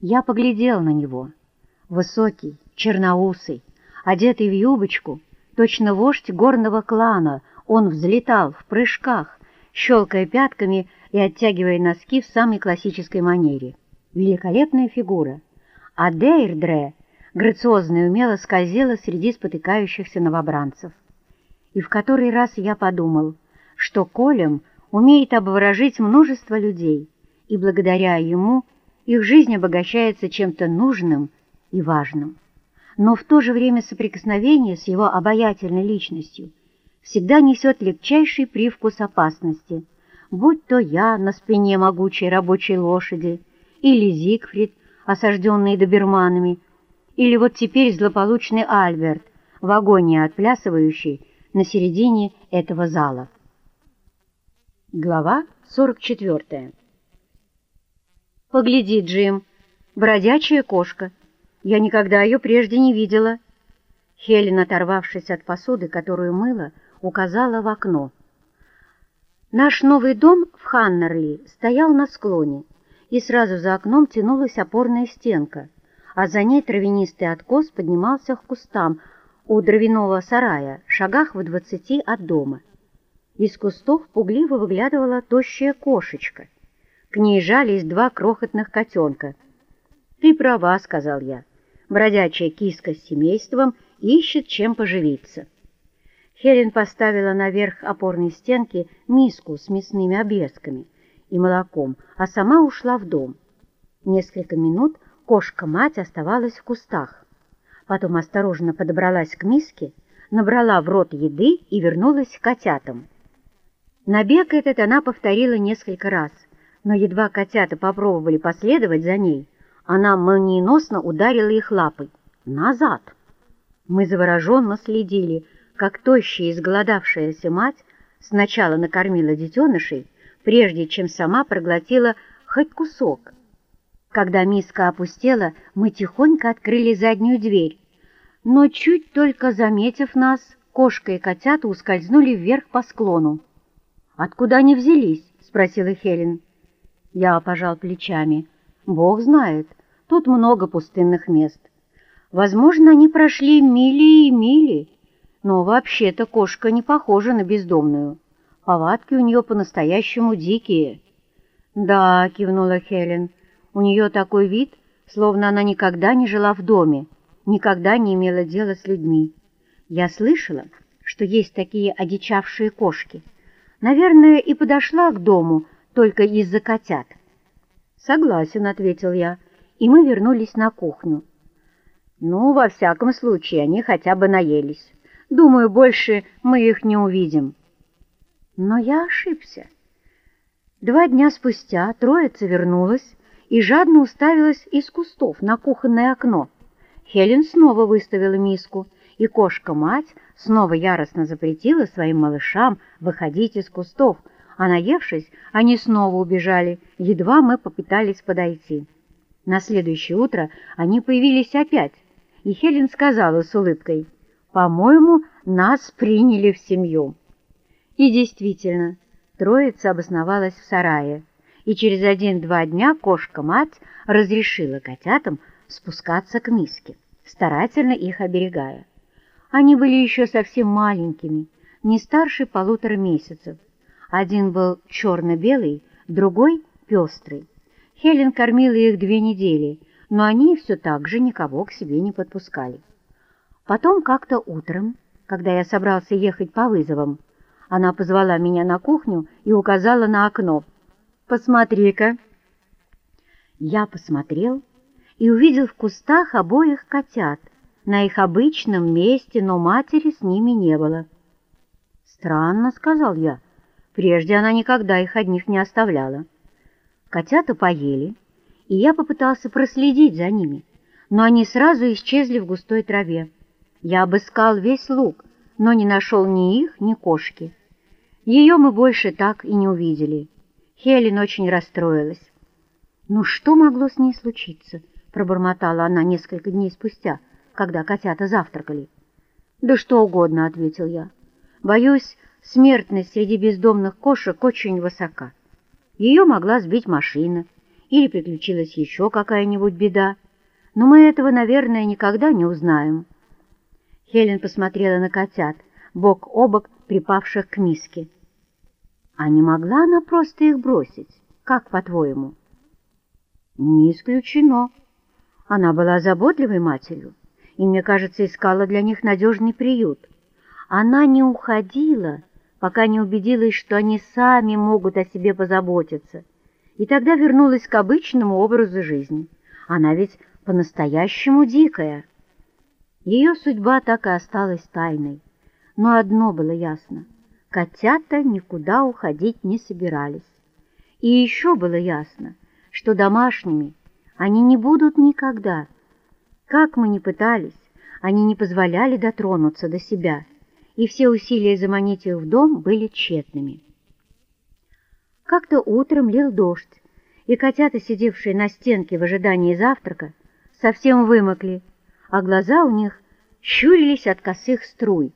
Я поглядел на него. Высокий, черноусый, одетый в юбочку, точно вождь горного клана, он взлетал в прыжках, щелкая пятками и оттягивая носки в самой классической манере. Великолепная фигура. А Дейрдре грациозно и умело скользила среди спотыкающихся новобранцев. И в который раз я подумал, что Колем умеет обворожить множество людей, и благодаря ему их жизнь обогащается чем-то нужным и важным. Но в то же время соприкосновение с его обаятельной личностью всегда несет легчайший привкус опасности, будь то я на спине могучей рабочей лошади, или Зигфрид, осажденный доберманами, или вот теперь злополучный Альберт, в агонии отплясывающий на середине этого зала. Глава 44 «Погляди, Джим, бродячая кошка. Я никогда ее прежде не видела». Хелен, оторвавшись от посуды, которую мыла, указала в окно. Наш новый дом в Ханнерли стоял на склоне, и сразу за окном тянулась опорная стенка, а за ней травянистый откос поднимался к кустам у дровяного сарая, шагах в двадцати от дома. Из кустов пугливо выглядывала тощая кошечка. К ней жались два крохотных котенка. «Ты права», — сказал я. «Бродячая киска с семейством ищет чем поживиться». Хелен поставила наверх опорной стенки миску с мясными обрезками и молоком, а сама ушла в дом. Несколько минут кошка-мать оставалась в кустах. Потом осторожно подобралась к миске, набрала в рот еды и вернулась к котятам. Набег этот она повторила несколько раз, но едва котята попробовали последовать за ней, она молниеносно ударила их лапой. Назад! Мы завороженно следили, как тощая изголодавшаяся мать сначала накормила детенышей, прежде чем сама проглотила хоть кусок. Когда миска опустела, мы тихонько открыли заднюю дверь, но чуть только заметив нас, кошка и котята ускользнули вверх по склону. «Откуда они взялись?» — спросила Хелен. Я пожал плечами. «Бог знает, тут много пустынных мест. Возможно, они прошли мили и мили, но вообще-то кошка не похожа на бездомную. Повадки у нее по-настоящему дикие. Да, кивнула Хелен, у нее такой вид, словно она никогда не жила в доме, никогда не имела дела с людьми. Я слышала, что есть такие одичавшие кошки. Наверное, и подошла к дому только из-за котят. Согласен, ответил я, и мы вернулись на кухню. Ну, во всяком случае, они хотя бы наелись. Думаю, больше мы их не увидим. Но я ошибся. Два дня спустя троица вернулась и жадно уставилась из кустов на кухонное окно. Хелен снова выставила миску, и кошка-мать снова яростно запретила своим малышам выходить из кустов, а наевшись, они снова убежали, едва мы попытались подойти. На следующее утро они появились опять, и Хелен сказала с улыбкой — по-моему, нас приняли в семью. И действительно, троица обосновалась в сарае, и через один-два дня кошка-мать разрешила котятам спускаться к миске, старательно их оберегая. Они были еще совсем маленькими, не старше полутора месяцев. Один был черно-белый, другой — пестрый. Хелен кормила их две недели, но они все так же никого к себе не подпускали. Потом как-то утром, когда я собрался ехать по вызовам, она позвала меня на кухню и указала на окно. «Посмотри-ка!» Я посмотрел и увидел в кустах обоих котят, на их обычном месте, но матери с ними не было. «Странно», — сказал я, — «прежде она никогда их одних не оставляла». Котята поели, и я попытался проследить за ними, но они сразу исчезли в густой траве. Я обыскал весь луг, но не нашел ни их, ни кошки. Ее мы больше так и не увидели. Хелен очень расстроилась. «Ну что могло с ней случиться?» — пробормотала она несколько дней спустя, когда котята завтракали. «Да что угодно», — ответил я. «Боюсь, смертность среди бездомных кошек очень высока. Ее могла сбить машина, или приключилась еще какая-нибудь беда, но мы этого, наверное, никогда не узнаем. Хелен посмотрела на котят, бок о бок припавших к миске. А не могла она просто их бросить? Как, по-твоему? Не исключено. Она была заботливой матерью и, мне кажется, искала для них надежный приют. Она не уходила, пока не убедилась, что они сами могут о себе позаботиться, и тогда вернулась к обычному образу жизни. Она ведь по-настоящему дикая. Ее судьба так и осталась тайной, но одно было ясно — котята никуда уходить не собирались. И еще было ясно, что домашними они не будут никогда. Как мы ни пытались, они не позволяли дотронуться до себя, и все усилия заманить их в дом были тщетными. Как-то утром лил дождь, и котята, сидевшие на стенке в ожидании завтрака, совсем вымокли, а глаза у них щурились от косых струй.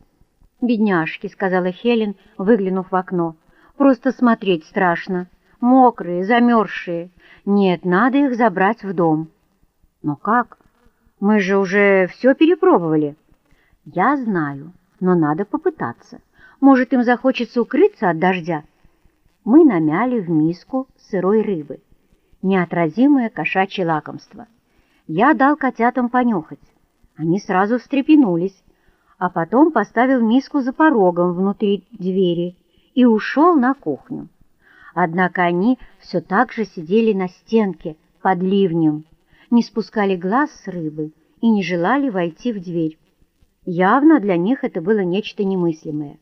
«Бедняжки», — сказала Хелен, выглянув в окно, — «просто смотреть страшно» мокрые, замерзшие. Нет, надо их забрать в дом. Но как? Мы же уже все перепробовали. Я знаю, но надо попытаться. Может, им захочется укрыться от дождя. Мы намяли в миску сырой рыбы. Неотразимое кошачье лакомство. Я дал котятам понюхать. Они сразу встрепенулись, а потом поставил миску за порогом внутри двери и ушел на кухню. Однако они все так же сидели на стенке под ливнем, не спускали глаз с рыбы и не желали войти в дверь. Явно для них это было нечто немыслимое.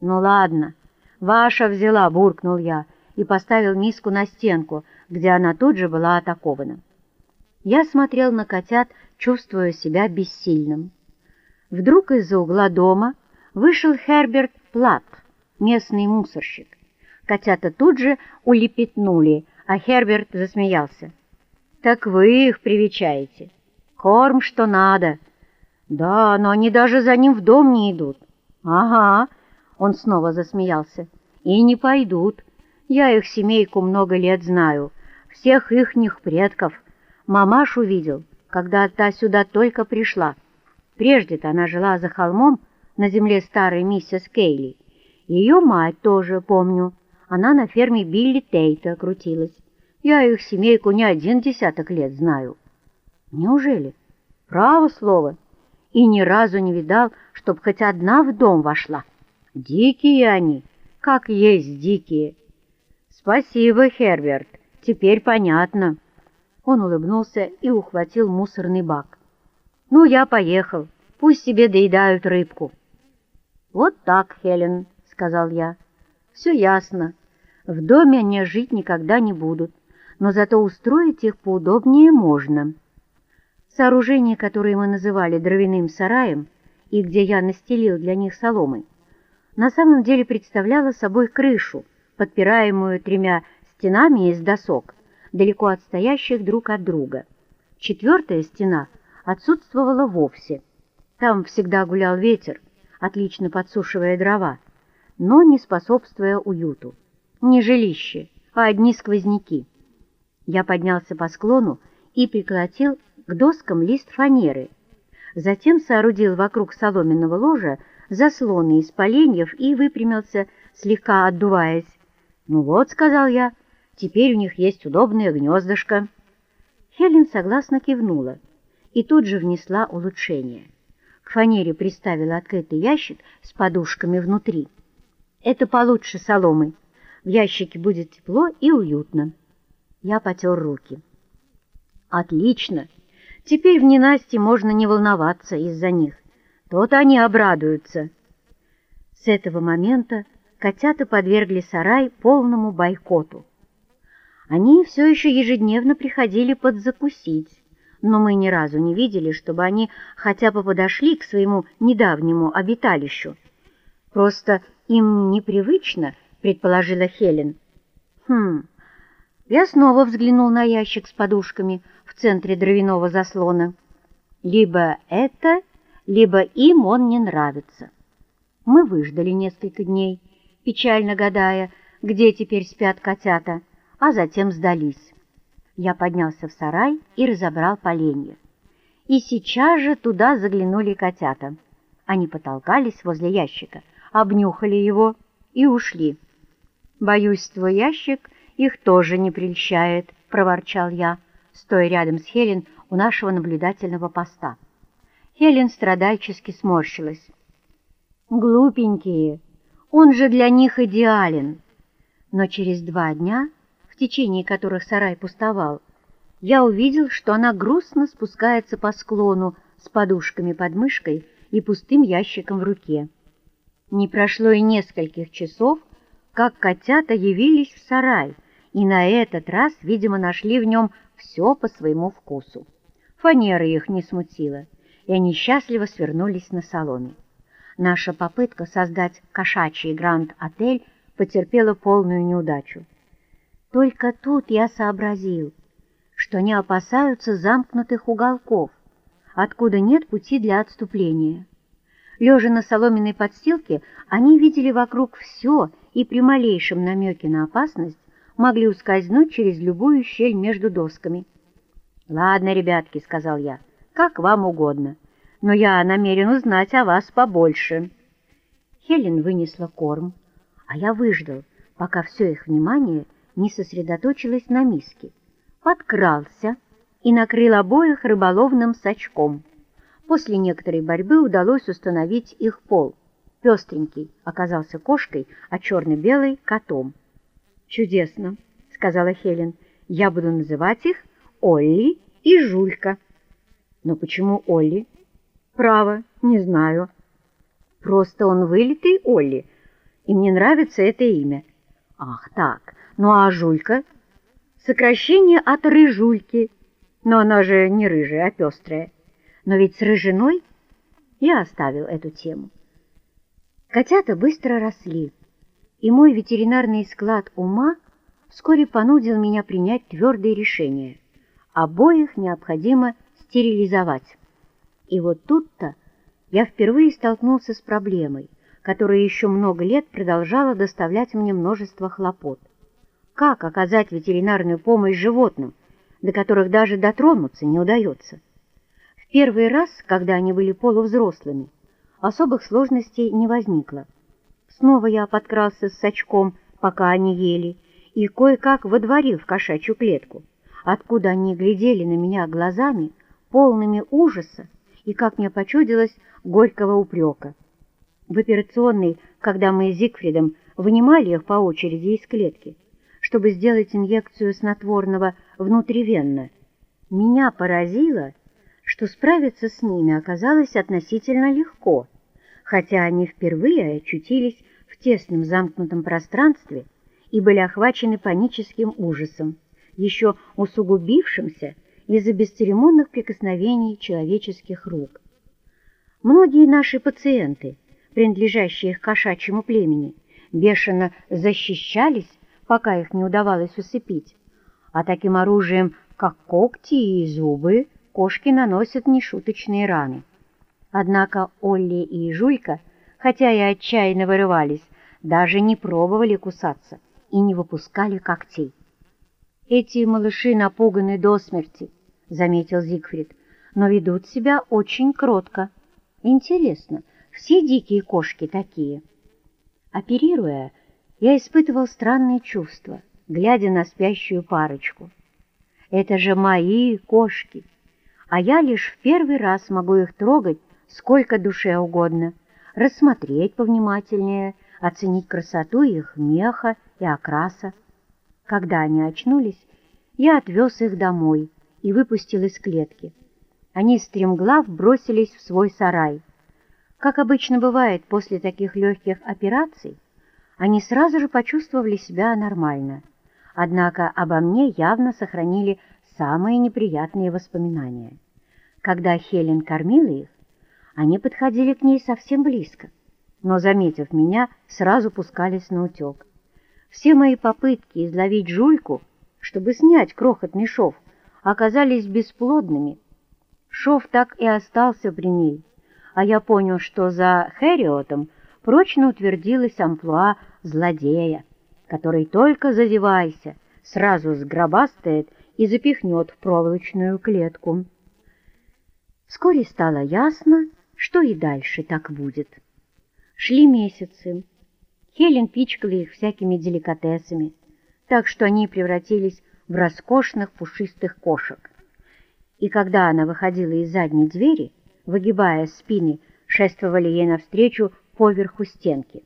«Ну ладно, ваша взяла», — буркнул я и поставил миску на стенку, где она тут же была атакована. Я смотрел на котят, чувствуя себя бессильным. Вдруг из-за угла дома вышел Херберт Плат, местный мусорщик. Котята тут же улепетнули, а Херберт засмеялся. «Так вы их привечаете. Корм что надо». «Да, но они даже за ним в дом не идут». «Ага», — он снова засмеялся. «И не пойдут. Я их семейку много лет знаю, всех ихних предков. Мамашу видел, когда та сюда только пришла. Прежде-то она жила за холмом на земле старой миссис Кейли. Ее мать тоже помню». Она на ферме Билли Тейта крутилась. Я их семейку не один десяток лет знаю. Неужели? Право слово. И ни разу не видал, чтоб хоть одна в дом вошла. Дикие они, как есть дикие. Спасибо, Херберт, теперь понятно. Он улыбнулся и ухватил мусорный бак. Ну, я поехал, пусть себе доедают рыбку. Вот так, Хелен, сказал я. Все ясно. В доме они жить никогда не будут, но зато устроить их поудобнее можно. Сооружение, которое мы называли дровяным сараем, и где я настелил для них соломой, на самом деле представляло собой крышу, подпираемую тремя стенами из досок, далеко отстоящих друг от друга. Четвертая стена отсутствовала вовсе. Там всегда гулял ветер, отлично подсушивая дрова, но не способствуя уюту. Не жилище, а одни сквозняки. Я поднялся по склону и приколотил к доскам лист фанеры. Затем соорудил вокруг соломенного ложа заслоны из поленьев и выпрямился, слегка отдуваясь. «Ну вот», — сказал я, — «теперь у них есть удобное гнездышко». Хелен согласно кивнула и тут же внесла улучшение. К фанере приставила открытый ящик с подушками внутри. Это получше соломы. В ящике будет тепло и уютно. Я потер руки. Отлично. Теперь в ненасти можно не волноваться из-за них. То-то они обрадуются. С этого момента котята подвергли сарай полному бойкоту. Они все еще ежедневно приходили подзакусить, но мы ни разу не видели, чтобы они хотя бы подошли к своему недавнему обиталищу. Просто им непривычно, предположила Хелен. Хм. Я снова взглянул на ящик с подушками в центре дровяного заслона. Либо это, либо им он не нравится. Мы выждали несколько дней, печально гадая, где теперь спят котята, а затем сдались. Я поднялся в сарай и разобрал поленья. И сейчас же туда заглянули котята. Они потолкались возле ящика, обнюхали его и ушли. «Боюсь, твой ящик их тоже не прельщает», — проворчал я, стоя рядом с Хелен у нашего наблюдательного поста. Хелен страдальчески сморщилась. «Глупенькие, он же для них идеален!» Но через два дня, в течение которых сарай пустовал, я увидел, что она грустно спускается по склону с подушками под мышкой и пустым ящиком в руке. Не прошло и нескольких часов, как котята явились в сарай, и на этот раз, видимо, нашли в нем все по своему вкусу. Фанера их не смутила, и они счастливо свернулись на соломе. Наша попытка создать кошачий гранд-отель потерпела полную неудачу. Только тут я сообразил, что они опасаются замкнутых уголков, откуда нет пути для отступления. Лежа на соломенной подстилке, они видели вокруг все и при малейшем намеке на опасность могли ускользнуть через любую щель между досками. «Ладно, ребятки», — сказал я, — «как вам угодно, но я намерен узнать о вас побольше». Хелен вынесла корм, а я выждал, пока все их внимание не сосредоточилось на миске, подкрался и накрыл обоих рыболовным сачком. После некоторой борьбы удалось установить их пол. Пестренький оказался кошкой, а черно-белый — котом. «Чудесно», — сказала Хелен. «Я буду называть их Олли и Жулька». «Но почему Олли?» «Право, не знаю». «Просто он вылитый Олли, и мне нравится это имя». «Ах так, ну а Жулька?» «Сокращение от Рыжульки, но она же не рыжая, а пестрая». Но ведь с рыжиной я оставил эту тему. Котята быстро росли, и мой ветеринарный склад ума вскоре понудил меня принять твердое решение. Обоих необходимо стерилизовать. И вот тут-то я впервые столкнулся с проблемой, которая еще много лет продолжала доставлять мне множество хлопот. Как оказать ветеринарную помощь животным, до которых даже дотронуться не удается? Первый раз, когда они были полувзрослыми, особых сложностей не возникло. Снова я подкрался с сачком, пока они ели, и кое-как водворил в кошачью клетку, откуда они глядели на меня глазами, полными ужаса и, как мне почудилось, горького упрека. В операционной, когда мы с Зигфридом вынимали их по очереди из клетки, чтобы сделать инъекцию снотворного внутривенно, меня поразило, что справиться с ними оказалось относительно легко, хотя они впервые очутились в тесном замкнутом пространстве и были охвачены паническим ужасом, еще усугубившимся из-за бесцеремонных прикосновений человеческих рук. Многие наши пациенты, принадлежащие к кошачьему племени, бешено защищались, пока их не удавалось усыпить, а таким оружием, как когти и зубы, кошки наносят нешуточные раны. Однако Олли и Жуйка, хотя и отчаянно вырывались, даже не пробовали кусаться и не выпускали когтей. «Эти малыши напуганы до смерти», — заметил Зигфрид, «но ведут себя очень кротко. Интересно, все дикие кошки такие?» Оперируя, я испытывал странные чувства, глядя на спящую парочку. «Это же мои кошки!» а я лишь в первый раз могу их трогать сколько душе угодно, рассмотреть повнимательнее, оценить красоту их меха и окраса. Когда они очнулись, я отвез их домой и выпустил из клетки. Они стремглав бросились в свой сарай. Как обычно бывает после таких легких операций, они сразу же почувствовали себя нормально, однако обо мне явно сохранили самые неприятные воспоминания. Когда Хелен кормила их, они подходили к ней совсем близко, но, заметив меня, сразу пускались на утек. Все мои попытки изловить жульку, чтобы снять крохотный шов, оказались бесплодными. Шов так и остался при ней, а я понял, что за Хэриотом прочно утвердилась амплуа злодея, который только задевайся, сразу сгробастает и запихнет в проволочную клетку. Вскоре стало ясно, что и дальше так будет. Шли месяцы. Хелен пичкала их всякими деликатесами, так что они превратились в роскошных пушистых кошек. И когда она выходила из задней двери, выгибая спины, шествовали ей навстречу поверху стенки.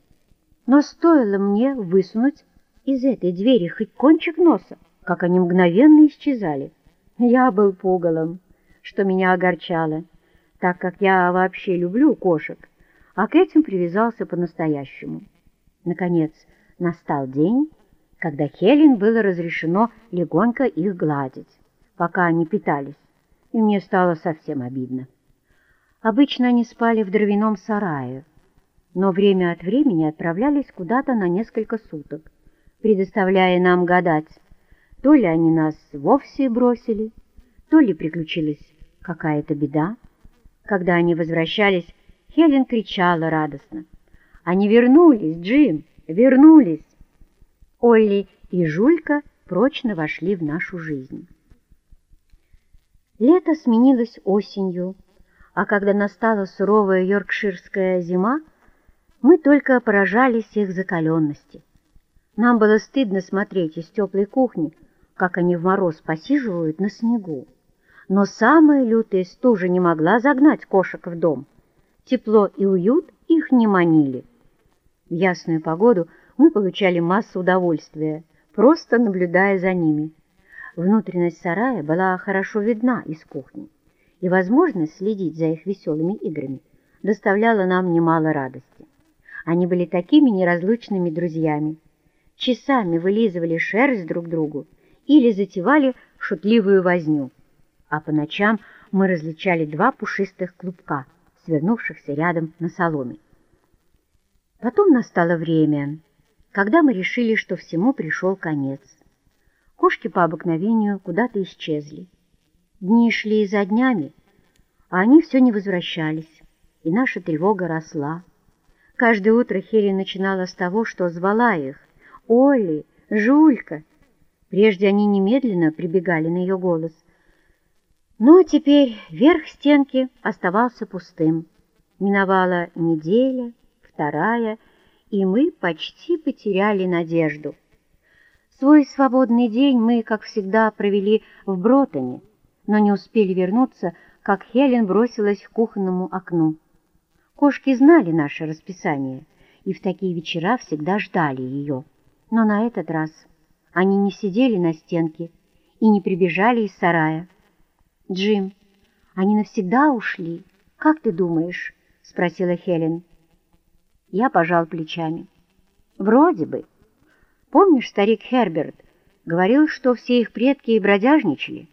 Но стоило мне высунуть из этой двери хоть кончик носа, как они мгновенно исчезали. Я был пугалом, что меня огорчало, так как я вообще люблю кошек, а к этим привязался по-настоящему. Наконец, настал день, когда Хелен было разрешено легонько их гладить, пока они питались, и мне стало совсем обидно. Обычно они спали в дровяном сарае, но время от времени отправлялись куда-то на несколько суток, предоставляя нам гадать, то ли они нас вовсе бросили, то ли приключилась какая-то беда. Когда они возвращались, Хелен кричала радостно. «Они вернулись, Джим, вернулись!» Олли и Жулька прочно вошли в нашу жизнь. Лето сменилось осенью, а когда настала суровая йоркширская зима, мы только поражались их закаленности. Нам было стыдно смотреть из теплой кухни, как они в мороз посиживают на снегу. Но самая лютая стужа не могла загнать кошек в дом. Тепло и уют их не манили. В ясную погоду мы получали массу удовольствия, просто наблюдая за ними. Внутренность сарая была хорошо видна из кухни, и возможность следить за их веселыми играми доставляла нам немало радости. Они были такими неразлучными друзьями. Часами вылизывали шерсть друг другу или затевали шутливую возню. А по ночам мы различали два пушистых клубка, свернувшихся рядом на соломе. Потом настало время, когда мы решили, что всему пришел конец. Кошки по обыкновению куда-то исчезли. Дни шли за днями, а они все не возвращались, и наша тревога росла. Каждое утро Хелли начинала с того, что звала их «Олли! Жулька!». Прежде они немедленно прибегали на ее голос. Но теперь верх стенки оставался пустым. Миновала неделя, вторая — и мы почти потеряли надежду. Свой свободный день мы, как всегда, провели в Бротоне, но не успели вернуться, как Хелен бросилась к кухонному окну. Кошки знали наше расписание и в такие вечера всегда ждали ее. Но на этот раз они не сидели на стенке и не прибежали из сарая. «Джим, они навсегда ушли? Как ты думаешь?» — спросила Хелен. Я пожал плечами. Вроде бы. Помнишь, старик Херберт говорил, что все их предки и бродяжничали?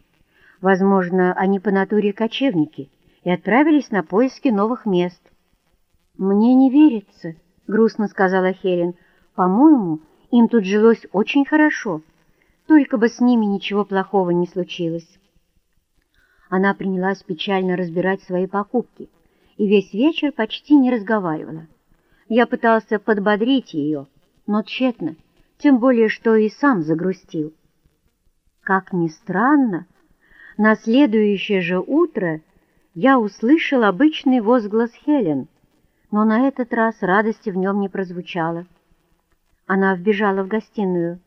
Возможно, они по натуре кочевники и отправились на поиски новых мест. «Мне не верится», — грустно сказала Хелен. «По-моему, им тут жилось очень хорошо, только бы с ними ничего плохого не случилось». Она принялась печально разбирать свои покупки и весь вечер почти не разговаривала. Я пытался подбодрить ее, но тщетно, тем более, что и сам загрустил. Как ни странно, на следующее же утро я услышал обычный возглас Хелен, но на этот раз радости в нем не прозвучало. Она вбежала в гостиную.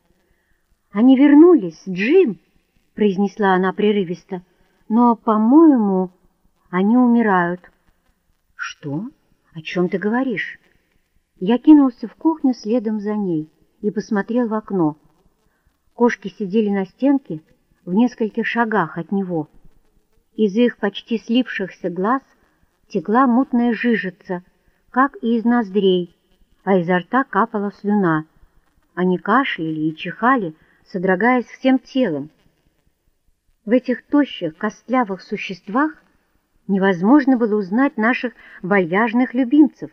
«Они вернулись, Джим!» — произнесла она прерывисто. «Но, по-моему, они умирают». «Что? О чем ты говоришь?» Я кинулся в кухню следом за ней и посмотрел в окно. Кошки сидели на стенке в нескольких шагах от него. Из их почти слившихся глаз текла мутная жижица, как и из ноздрей, а изо рта капала слюна. Они кашляли и чихали, содрогаясь всем телом. В этих тощих, костлявых существах невозможно было узнать наших вальяжных любимцев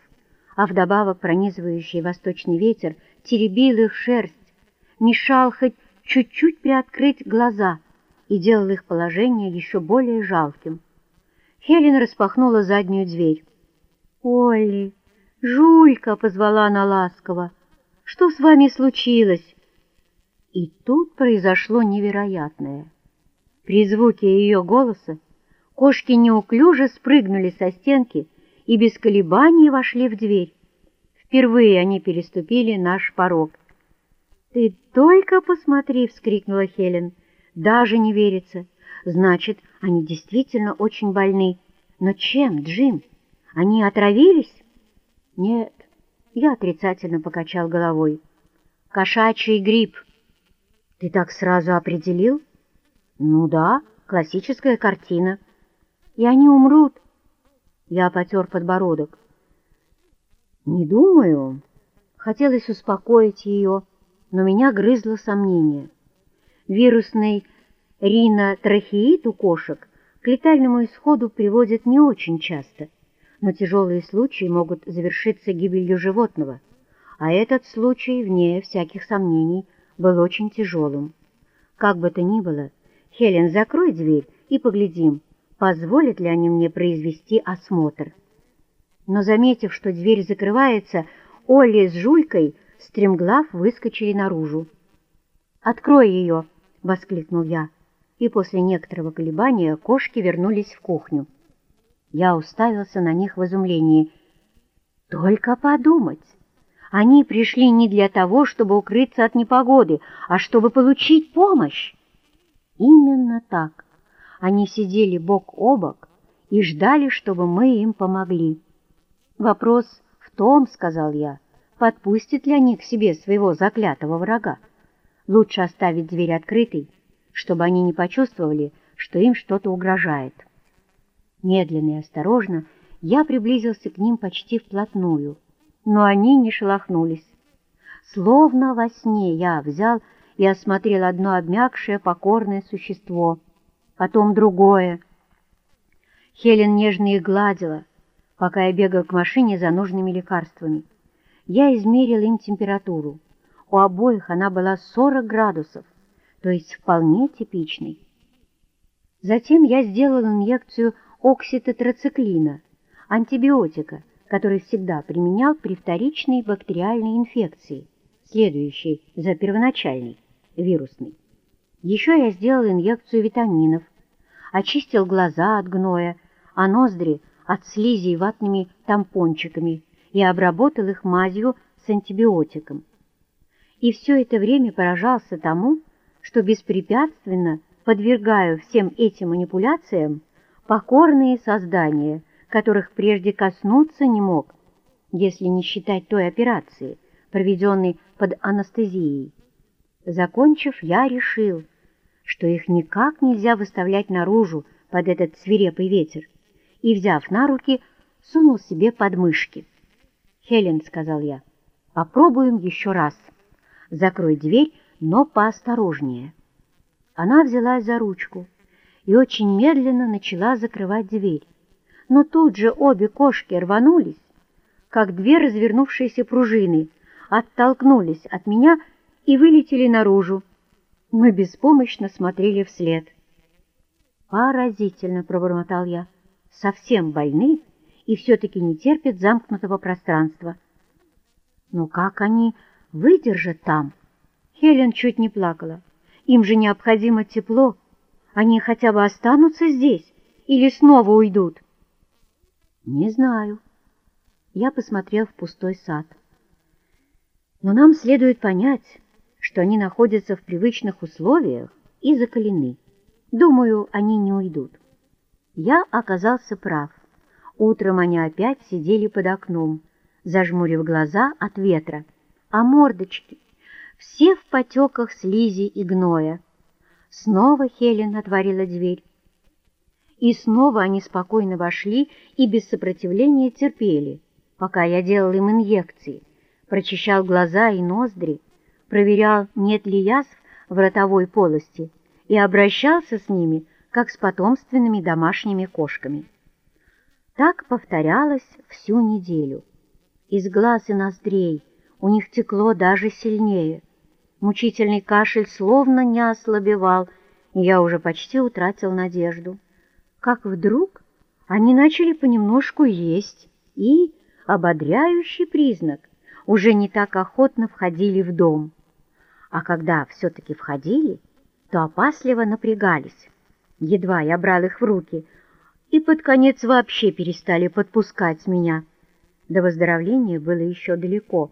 а вдобавок пронизывающий восточный ветер теребил их шерсть, мешал хоть чуть-чуть приоткрыть глаза и делал их положение еще более жалким. Хелен распахнула заднюю дверь. «Олли, Жулька!» — позвала она ласково. «Что с вами случилось?» И тут произошло невероятное. При звуке ее голоса кошки неуклюже спрыгнули со стенки и без колебаний вошли в дверь. Впервые они переступили наш порог. «Ты только посмотри!» — вскрикнула Хелен. «Даже не верится. Значит, они действительно очень больны. Но чем, Джим? Они отравились?» «Нет», — я отрицательно покачал головой. «Кошачий грипп». «Ты так сразу определил?» «Ну да, классическая картина». «И они умрут?» Я потер подбородок. «Не думаю». Хотелось успокоить ее, но меня грызло сомнение. Вирусный ринотрахеит у кошек к летальному исходу приводит не очень часто, но тяжелые случаи могут завершиться гибелью животного, а этот случай, вне всяких сомнений, был очень тяжелым. Как бы то ни было, Хелен, закрой дверь и поглядим, позволят ли они мне произвести осмотр. Но, заметив, что дверь закрывается, Олли с Жулькой стремглав выскочили наружу. «Открой ее!» — воскликнул я, и после некоторого колебания кошки вернулись в кухню. Я уставился на них в изумлении. «Только подумать! Они пришли не для того, чтобы укрыться от непогоды, а чтобы получить помощь!» Именно так. Они сидели бок о бок и ждали, чтобы мы им помогли. «Вопрос в том, — сказал я, — подпустит ли они к себе своего заклятого врага. Лучше оставить дверь открытой, чтобы они не почувствовали, что им что-то угрожает. Медленно и осторожно я приблизился к ним почти вплотную, но они не шелохнулись. Словно во сне я взял и осмотрел одно обмякшее покорное существо, потом другое. Хелен нежно их гладила, пока я бегал к машине за нужными лекарствами. Я измерил им температуру. У обоих она была 40 градусов, то есть вполне типичной. Затем я сделал инъекцию окситотрациклина, антибиотика, который всегда применял при вторичной бактериальной инфекции, следующей за первоначальной, вирусной. Еще я сделал инъекцию витаминов, очистил глаза от гноя, а ноздри от слизи ватными тампончиками и обработал их мазью с антибиотиком. И все это время поражался тому, что беспрепятственно подвергаю всем этим манипуляциям покорные создания, которых прежде коснуться не мог, если не считать той операции, проведенной под анестезией. Закончив, я решил, что их никак нельзя выставлять наружу под этот свирепый ветер, и, взяв на руки, сунул себе под мышки. «Хелен», — сказал я, — «попробуем еще раз. Закрой дверь, но поосторожнее». Она взялась за ручку и очень медленно начала закрывать дверь. Но тут же обе кошки рванулись, как две развернувшиеся пружины, оттолкнулись от меня и вылетели наружу. Мы беспомощно смотрели вслед. «Поразительно!» — пробормотал я. «Совсем больны и все-таки не терпят замкнутого пространства». «Но как они выдержат там?» Хелен чуть не плакала. Им же необходимо тепло. Они хотя бы останутся здесь или снова уйдут? Не знаю. Я посмотрел в пустой сад. Но нам следует понять, что они находятся в привычных условиях и закалены. Думаю, они не уйдут. Я оказался прав. Утром они опять сидели под окном, зажмурив глаза от ветра, а мордочки все в потеках слизи и гноя. Снова Хелен отворила дверь. И снова они спокойно вошли и без сопротивления терпели, пока я делал им инъекции, прочищал глаза и ноздри, проверял, нет ли язв в ротовой полости и обращался с ними, как с потомственными домашними кошками. Так повторялось всю неделю. Из глаз и ноздрей у них текло даже сильнее — Мучительный кашель словно не ослабевал, и я уже почти утратил надежду. Как вдруг они начали понемножку есть и, ободряющий признак, уже не так охотно входили в дом. А когда все-таки входили, то опасливо напрягались. Едва я брал их в руки, и под конец вообще перестали подпускать меня. До выздоровления было еще далеко,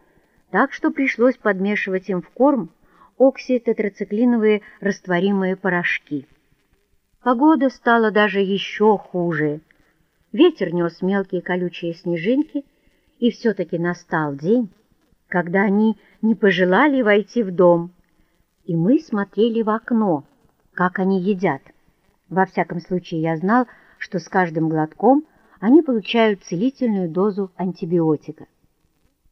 так что пришлось подмешивать им в корм окситетрациклиновые растворимые порошки. Погода стала даже еще хуже. Ветер нес мелкие колючие снежинки, и все-таки настал день, когда они не пожелали войти в дом, и мы смотрели в окно, как они едят. Во всяком случае, я знал, что с каждым глотком они получают целительную дозу антибиотика.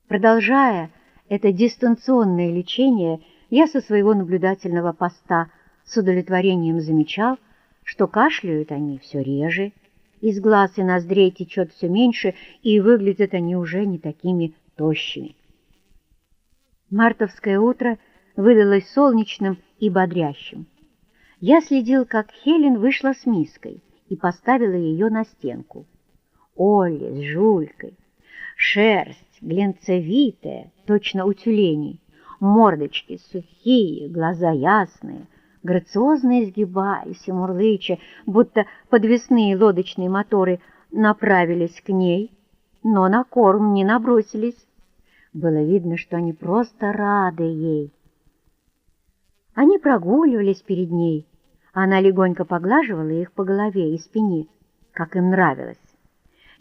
Продолжая это дистанционное лечение, я со своего наблюдательного поста с удовлетворением замечал, что кашляют они все реже, из глаз и ноздрей течет все меньше, и выглядят они уже не такими тощими. Мартовское утро выдалось солнечным и бодрящим. Я следил, как Хелен вышла с миской и поставила ее на стенку. Олли с Жулькой, шерсть глинцевитая, точно у тюленей, мордочки сухие, глаза ясные, грациозно изгибаясь и мурлыча, будто подвесные лодочные моторы направились к ней, но на корм не набросились. Было видно, что они просто рады ей. Они прогуливались перед ней, она легонько поглаживала их по голове и спине, как им нравилось.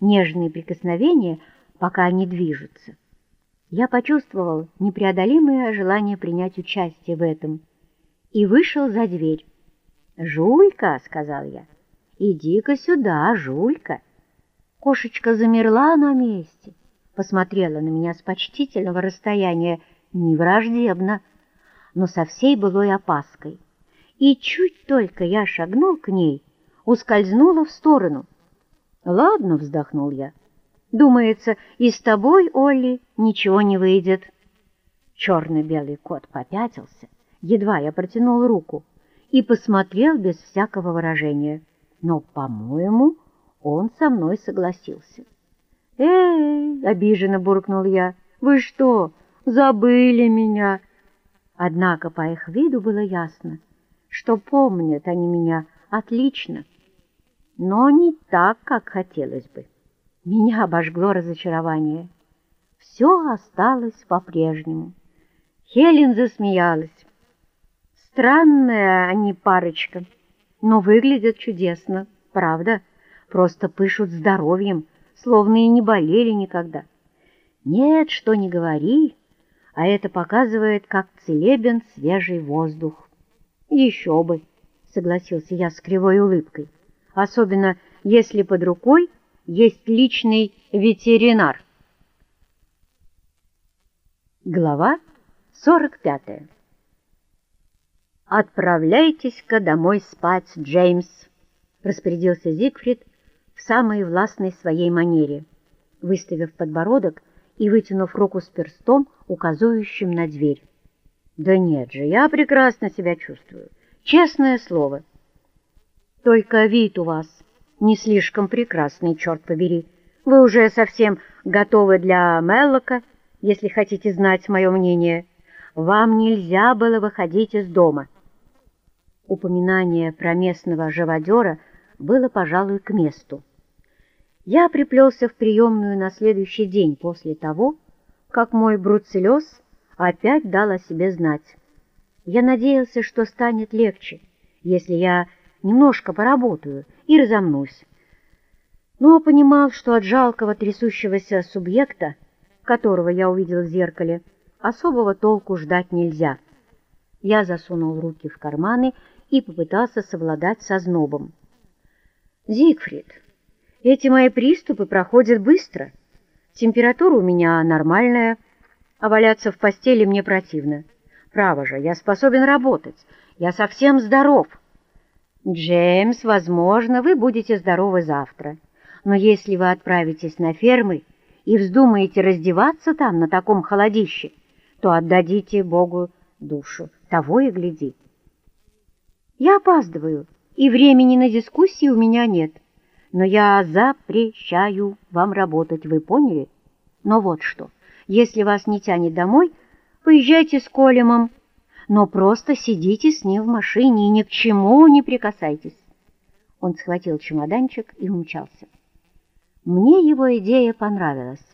Нежные прикосновения, пока они движутся. Я почувствовал непреодолимое желание принять участие в этом и вышел за дверь. «Жулька», — сказал я, — «иди-ка сюда, Жулька». Кошечка замерла на месте, посмотрела на меня с почтительного расстояния, не враждебно, но со всей былой опаской и чуть только я шагнул к ней, ускользнула в сторону. «Ладно», — вздохнул я, — «думается, и с тобой, Олли, ничего не выйдет». Черно-белый кот попятился, едва я протянул руку, и посмотрел без всякого выражения. Но, по-моему, он со мной согласился. «Эй!» — обиженно буркнул я. «Вы что, забыли меня?» Однако по их виду было ясно, что помнят они меня отлично, но не так, как хотелось бы. Меня обожгло разочарование. Все осталось по-прежнему. Хелен засмеялась. Странная они парочка, но выглядят чудесно, правда? Просто пышут здоровьем, словно и не болели никогда. Нет, что не говори, а это показывает, как целебен свежий воздух. «Еще бы!» — согласился я с кривой улыбкой. «Особенно, если под рукой есть личный ветеринар». Глава 45 «Отправляйтесь-ка домой спать, Джеймс!» — распорядился Зигфрид в самой властной своей манере, выставив подбородок и вытянув руку с перстом, указывающим на дверь. Да нет же, я прекрасно себя чувствую. Честное слово. Только вид у вас не слишком прекрасный, черт побери. Вы уже совсем готовы для Меллока, если хотите знать мое мнение. Вам нельзя было выходить из дома. Упоминание про местного живодера было, пожалуй, к месту. Я приплелся в приемную на следующий день после того, как мой бруцеллез опять дал о себе знать. Я надеялся, что станет легче, если я немножко поработаю и разомнусь. Но понимал, что от жалкого трясущегося субъекта, которого я увидел в зеркале, особого толку ждать нельзя. Я засунул руки в карманы и попытался совладать со знобом. «Зигфрид, эти мои приступы проходят быстро. Температура у меня нормальная, а валяться в постели мне противно. Право же, я способен работать, я совсем здоров. Джеймс, возможно, вы будете здоровы завтра, но если вы отправитесь на фермы и вздумаете раздеваться там на таком холодище, то отдадите Богу душу, того и гляди. Я опаздываю, и времени на дискуссии у меня нет, но я запрещаю вам работать, вы поняли? Но вот что. Если вас не тянет домой, поезжайте с Колемом, но просто сидите с ним в машине и ни к чему не прикасайтесь. Он схватил чемоданчик и умчался. Мне его идея понравилась.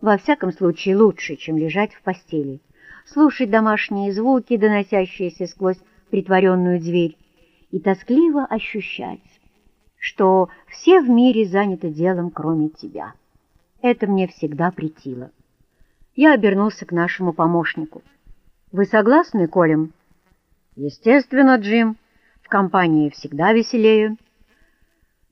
Во всяком случае, лучше, чем лежать в постели, слушать домашние звуки, доносящиеся сквозь притворенную дверь, и тоскливо ощущать, что все в мире заняты делом, кроме тебя. Это мне всегда претило. Я обернулся к нашему помощнику. «Вы согласны, Колем?» «Естественно, Джим. В компании всегда веселее».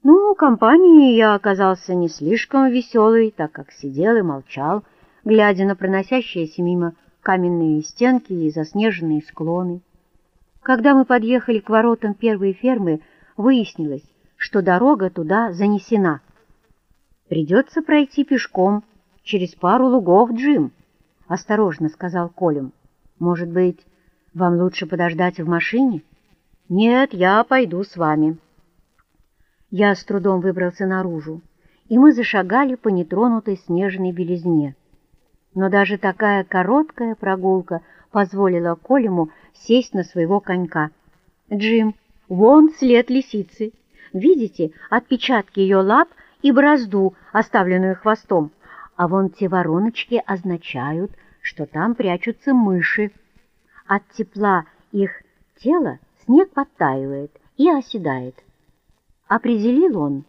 Ну, компании я оказался не слишком веселый, так как сидел и молчал, глядя на проносящиеся мимо каменные стенки и заснеженные склоны. Когда мы подъехали к воротам первой фермы, выяснилось, что дорога туда занесена. «Придется пройти пешком через пару лугов, Джим», — осторожно сказал Колем. «Может быть, вам лучше подождать в машине?» «Нет, я пойду с вами». Я с трудом выбрался наружу, и мы зашагали по нетронутой снежной белизне. Но даже такая короткая прогулка позволила Колему сесть на своего конька. «Джим, вон след лисицы. Видите отпечатки ее лап и борозду, оставленную хвостом? А вон те вороночки означают, что там прячутся мыши. От тепла их тела снег подтаивает и оседает. Определил он,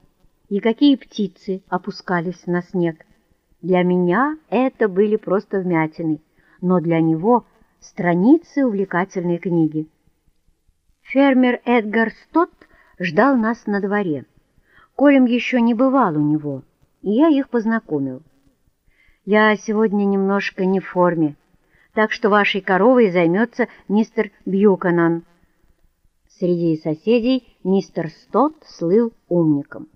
и какие птицы опускались на снег. Для меня это были просто вмятины, но для него страницы увлекательной книги. Фермер Эдгар Стотт ждал нас на дворе. Колем еще не бывал у него, и я их познакомил. Я сегодня немножко не в форме, так что вашей коровой займется мистер Бьюканан. Среди соседей мистер Стот слыл умником.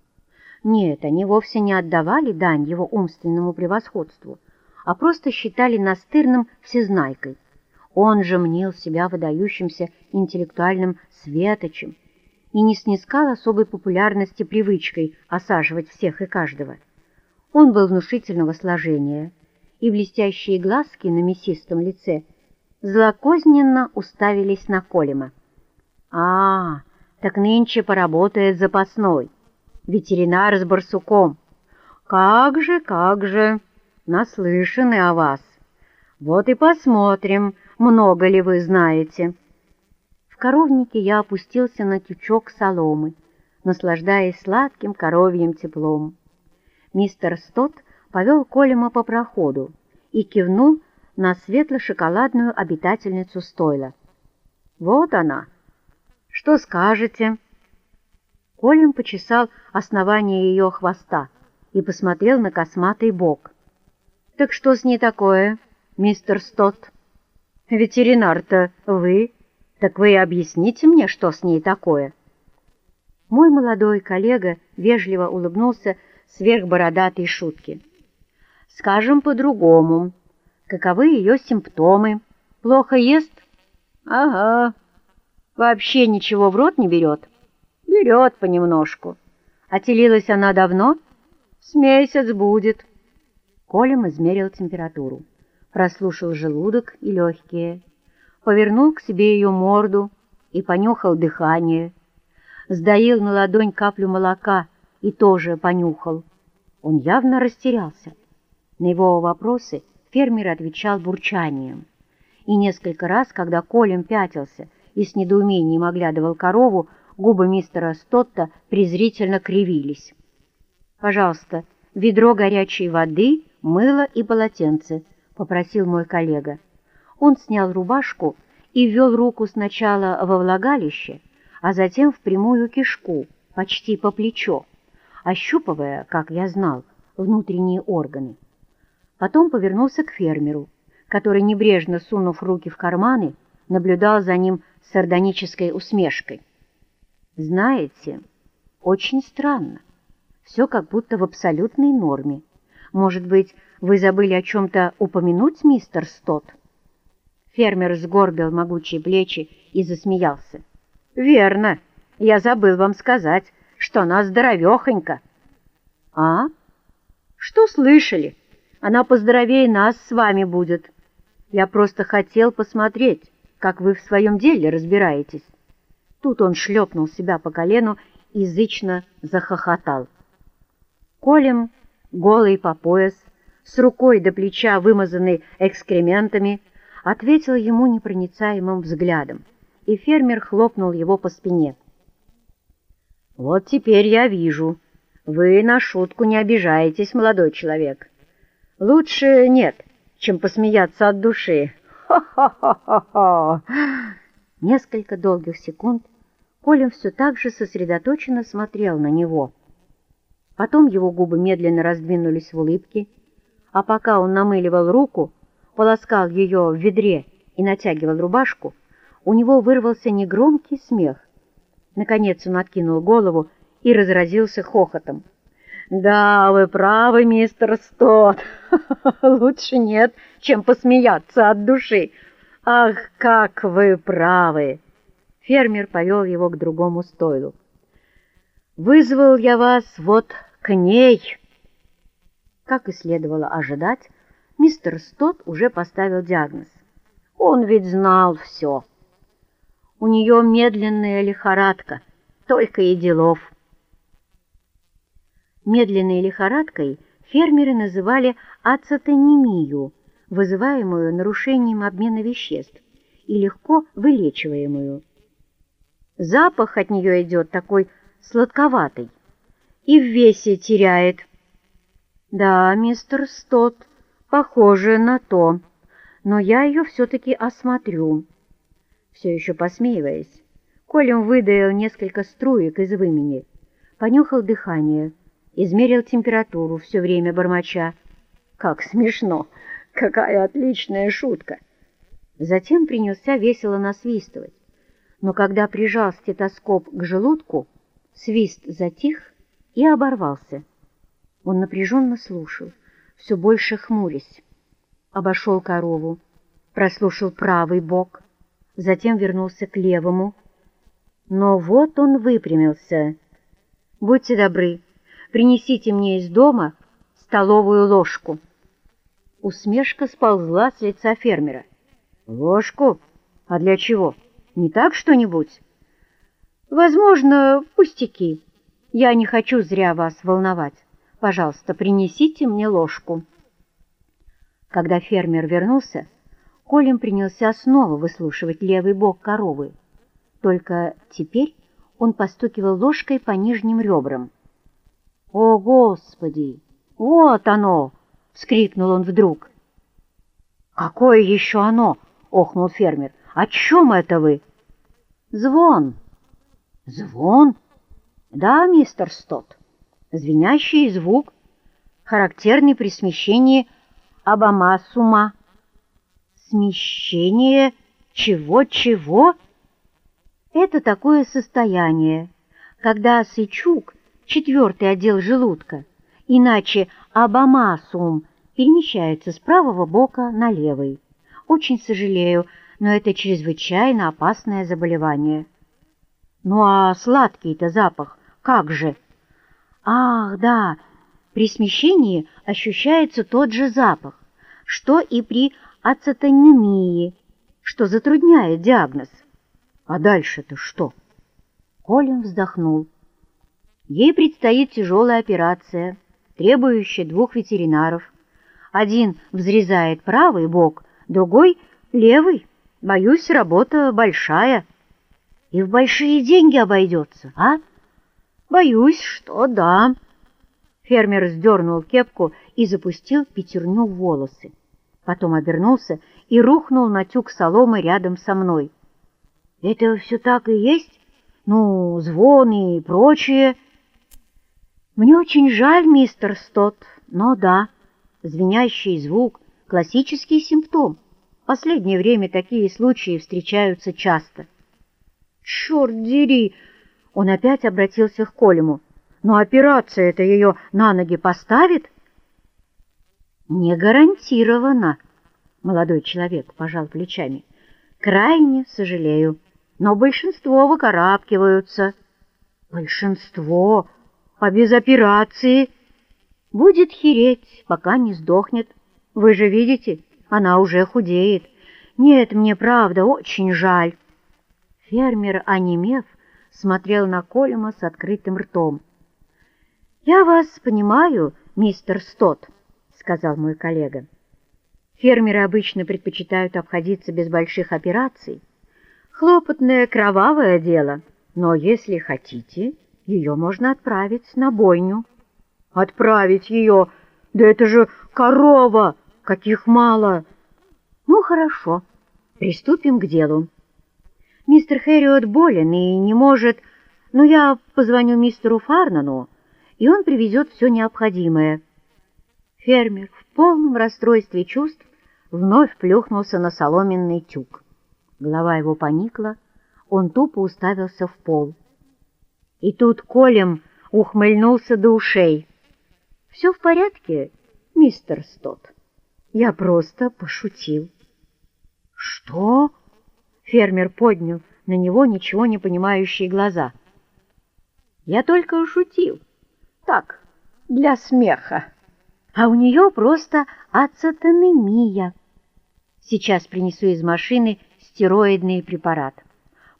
Нет, они вовсе не отдавали дань его умственному превосходству, а просто считали настырным всезнайкой. Он же мнил себя выдающимся интеллектуальным светочем и не снискал особой популярности привычкой осаживать всех и каждого. Он был внушительного сложения, и блестящие глазки на мясистом лице злокозненно уставились на Колема. А, так нынче поработает запасной. Ветеринар с барсуком. Как же, как же, наслышаны о вас. Вот и посмотрим, много ли вы знаете. В коровнике я опустился на тючок соломы, наслаждаясь сладким коровьим теплом. Мистер Стот повел Колема по проходу и кивнул на светло-шоколадную обитательницу стойла. Вот она, что скажете?» Колин почесал основание ее хвоста и посмотрел на косматый бок. «Так что с ней такое, мистер Стот?» «Ветеринар-то вы. Так вы объясните мне, что с ней такое?» Мой молодой коллега вежливо улыбнулся сверх бородатой шутки. «Скажем по-другому. Каковы ее симптомы? Плохо ест?» «Ага, Вообще ничего в рот не берет? Берет понемножку. Отелилась она давно? С месяц будет. Колем измерил температуру, прослушал желудок и легкие, повернул к себе ее морду и понюхал дыхание. Сдаил на ладонь каплю молока и тоже понюхал. Он явно растерялся. На его вопросы фермер отвечал бурчанием. И несколько раз, когда Колем пятился и с недоумением оглядывал корову, губы мистера Стотта презрительно кривились. «Пожалуйста, ведро горячей воды, мыло и полотенце», — попросил мой коллега. Он снял рубашку и ввел руку сначала во влагалище, а затем в прямую кишку, почти по плечо, ощупывая, как я знал, внутренние органы. Потом повернулся к фермеру, который, небрежно сунув руки в карманы, наблюдал за ним сардонической усмешкой. «Знаете, очень странно. Все как будто в абсолютной норме. Может быть, вы забыли о чем-то упомянуть, мистер Стот?» Фермер сгорбил могучие плечи и засмеялся. «Верно. Я забыл вам сказать, что она здоровехонька». «А? Что слышали? Она поздоровее нас с вами будет. Я просто хотел посмотреть» как вы в своем деле разбираетесь. Тут он шлепнул себя по колену язычно захохотал. Колем, голый по пояс, с рукой до плеча, вымазанный экскрементами, ответил ему непроницаемым взглядом, и фермер хлопнул его по спине. «Вот теперь я вижу. Вы на шутку не обижаетесь, молодой человек. Лучше нет, чем посмеяться от души. Хо-хо-хо-хо-хо!» Несколько долгих секунд Колин все так же сосредоточенно смотрел на него. Потом его губы медленно раздвинулись в улыбке, а пока он намыливал руку, полоскал ее в ведре и натягивал рубашку, у него вырвался негромкий смех. Наконец он откинул голову и разразился хохотом. «Да, вы правы, мистер Стот. Лучше нет, чем посмеяться от души. Ах, как вы правы!» Фермер повел его к другому стойлу. «Вызвал я вас вот к ней!» Как и следовало ожидать, мистер Стот уже поставил диагноз. Он ведь знал все. У нее медленная лихорадка, только и делов. Медленной лихорадкой фермеры называли ацетонемию, вызываемую нарушением обмена веществ и легко вылечиваемую. Запах от нее идет такой сладковатый и в весе теряет. Да, мистер Стот, похоже на то, но я ее все-таки осмотрю. Все еще посмеиваясь, Колем выдаил несколько струек из вымени, понюхал дыхание, измерил температуру все время бормоча. Как смешно! Какая отличная шутка! Затем принялся весело насвистывать но когда прижал стетоскоп к желудку, свист затих и оборвался. Он напряженно слушал, все больше хмурясь. Обошел корову, прослушал правый бок, затем вернулся к левому. Но вот он выпрямился. «Будьте добры, принесите мне из дома столовую ложку». Усмешка сползла с лица фермера. «Ложку? А для чего?» Не так что-нибудь? Возможно, пустяки. Я не хочу зря вас волновать. Пожалуйста, принесите мне ложку. Когда фермер вернулся, Колин принялся снова выслушивать левый бок коровы. Только теперь он постукивал ложкой по нижним ребрам. «О, Господи! Вот оно!» — вскрикнул он вдруг. «Какое еще оно?» — охнул фермер. «О чем это вы?» Звон. Звон? Да, мистер Стот. Звенящий звук, характерный при смещении Абамасума. Смещение чего-чего? Это такое состояние, когда сычук, четвертый отдел желудка, иначе абамасум, перемещается с правого бока на левый. Очень сожалею, но это чрезвычайно опасное заболевание. Ну а сладкий-то запах, как же? Ах, да, при смещении ощущается тот же запах, что и при ацетонемии, что затрудняет диагноз. А дальше-то что? Колин вздохнул. Ей предстоит тяжелая операция, требующая двух ветеринаров. Один взрезает правый бок, другой — левый. Боюсь, работа большая. И в большие деньги обойдется, а? Боюсь, что да. Фермер сдернул кепку и запустил пятерню в волосы. Потом обернулся и рухнул на тюк соломы рядом со мной. Это все так и есть? Ну, звоны и прочее. Мне очень жаль, мистер Стот, но да, звенящий звук — классический симптом последнее время такие случаи встречаются часто. Черт дери! Он опять обратился к Колему. Но операция это ее на ноги поставит? Не гарантированно, молодой человек пожал плечами. Крайне сожалею, но большинство выкарабкиваются. Большинство, а без операции будет хереть, пока не сдохнет. Вы же видите, она уже худеет. Нет, мне правда очень жаль. Фермер, онемев, смотрел на Колема с открытым ртом. «Я вас понимаю, мистер Стот», — сказал мой коллега. «Фермеры обычно предпочитают обходиться без больших операций. Хлопотное, кровавое дело, но если хотите, ее можно отправить на бойню». «Отправить ее? Да это же корова! Каких мало!» «Ну, хорошо, приступим к делу. Мистер Хэриот болен и не может, но я позвоню мистеру Фарнану, и он привезет все необходимое. Фермер в полном расстройстве чувств вновь плюхнулся на соломенный тюк. Голова его поникла, он тупо уставился в пол. И тут Колем ухмыльнулся до ушей. «Все в порядке, мистер Стот. Я просто пошутил». «Что?» — фермер поднял на него ничего не понимающие глаза. «Я только шутил. Так, для смеха. А у нее просто ацетонемия. Сейчас принесу из машины стероидный препарат.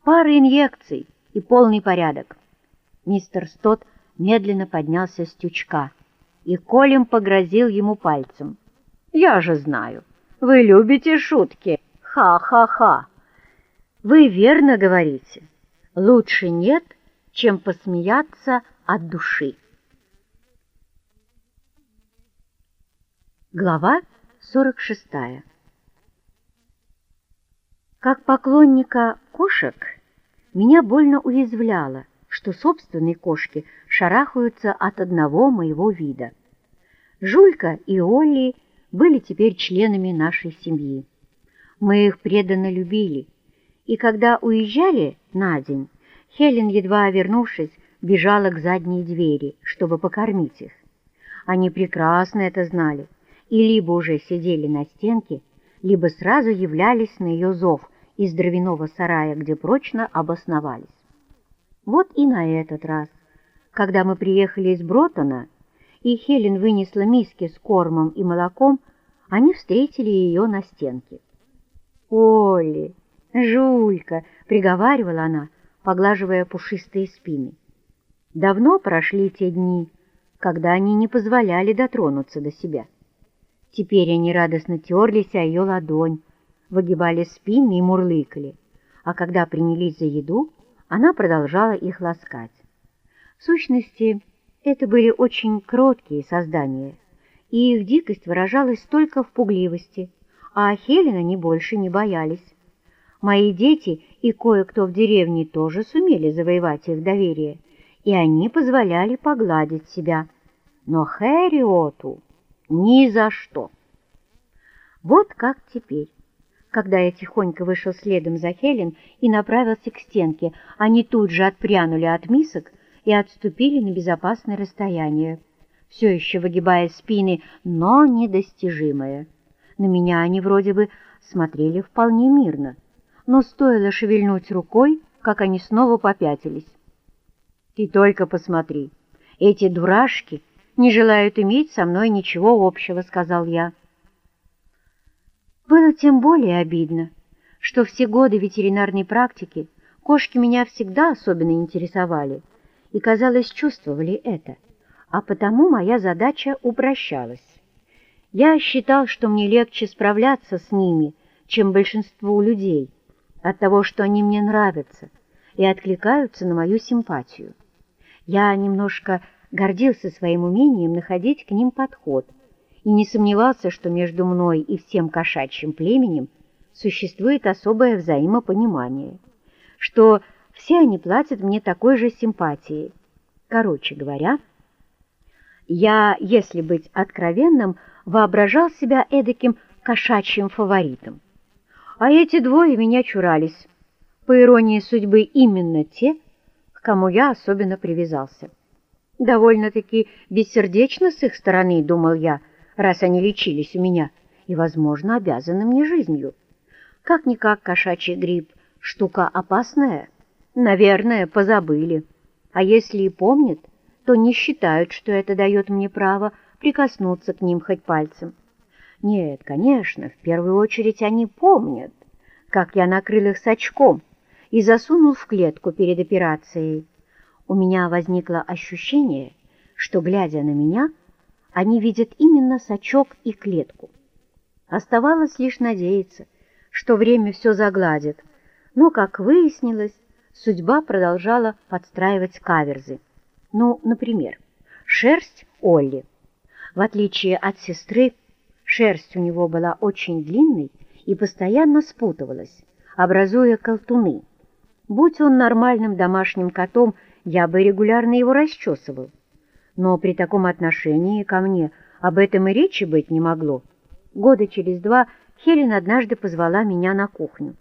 Пара инъекций и полный порядок. Мистер Стот медленно поднялся с тючка, и Колем погрозил ему пальцем. «Я же знаю, вы любите шутки. Ха-ха-ха!» «Вы верно говорите. Лучше нет, чем посмеяться от души». Глава 46 Как поклонника кошек, меня больно уязвляло, что собственные кошки шарахаются от одного моего вида. Жулька и Олли были теперь членами нашей семьи. Мы их преданно любили, и когда уезжали на день, Хелен, едва вернувшись, бежала к задней двери, чтобы покормить их. Они прекрасно это знали и либо уже сидели на стенке, либо сразу являлись на ее зов из дровяного сарая, где прочно обосновались. Вот и на этот раз, когда мы приехали из Бротона, и Хелен вынесла миски с кормом и молоком, они встретили ее на стенке. «Олли, Жулька!» — приговаривала она, поглаживая пушистые спины. Давно прошли те дни, когда они не позволяли дотронуться до себя. Теперь они радостно терлись о ее ладонь, выгибали спины и мурлыкали, а когда принялись за еду, она продолжала их ласкать. В сущности, это были очень кроткие создания, и их дикость выражалась только в пугливости, а Хелена они больше не боялись. Мои дети и кое-кто в деревне тоже сумели завоевать их доверие, и они позволяли погладить себя. Но Хэриоту ни за что. Вот как теперь. Когда я тихонько вышел следом за Хелен и направился к стенке, они тут же отпрянули от мисок и отступили на безопасное расстояние, все еще выгибая спины, но недостижимое. На меня они вроде бы смотрели вполне мирно, но стоило шевельнуть рукой, как они снова попятились. «Ты только посмотри, эти дурашки не желают иметь со мной ничего общего», — сказал я. Было тем более обидно, что все годы ветеринарной практики кошки меня всегда особенно интересовали и, казалось, чувствовали это, а потому моя задача упрощалась. Я считал, что мне легче справляться с ними, чем большинству людей, от того, что они мне нравятся и откликаются на мою симпатию. Я немножко гордился своим умением находить к ним подход и не сомневался, что между мной и всем кошачьим племенем существует особое взаимопонимание, что все они платят мне такой же симпатией. Короче говоря, я, если быть откровенным, воображал себя эдаким кошачьим фаворитом. А эти двое меня чурались, по иронии судьбы именно те, к кому я особенно привязался. Довольно-таки бессердечно с их стороны, думал я, — раз они лечились у меня, и, возможно, обязаны мне жизнью. Как-никак кошачий грипп — штука опасная. Наверное, позабыли. А если и помнят, то не считают, что это дает мне право прикоснуться к ним хоть пальцем. Нет, конечно, в первую очередь они помнят, как я накрыл их сачком и засунул в клетку перед операцией. У меня возникло ощущение, что, глядя на меня, они видят именно сачок и клетку. Оставалось лишь надеяться, что время все загладит, но, как выяснилось, судьба продолжала подстраивать каверзы. Ну, например, шерсть Олли. В отличие от сестры, шерсть у него была очень длинной и постоянно спутывалась, образуя колтуны. Будь он нормальным домашним котом, я бы регулярно его расчесывал. Но при таком отношении ко мне об этом и речи быть не могло. Года через два Хелен однажды позвала меня на кухню.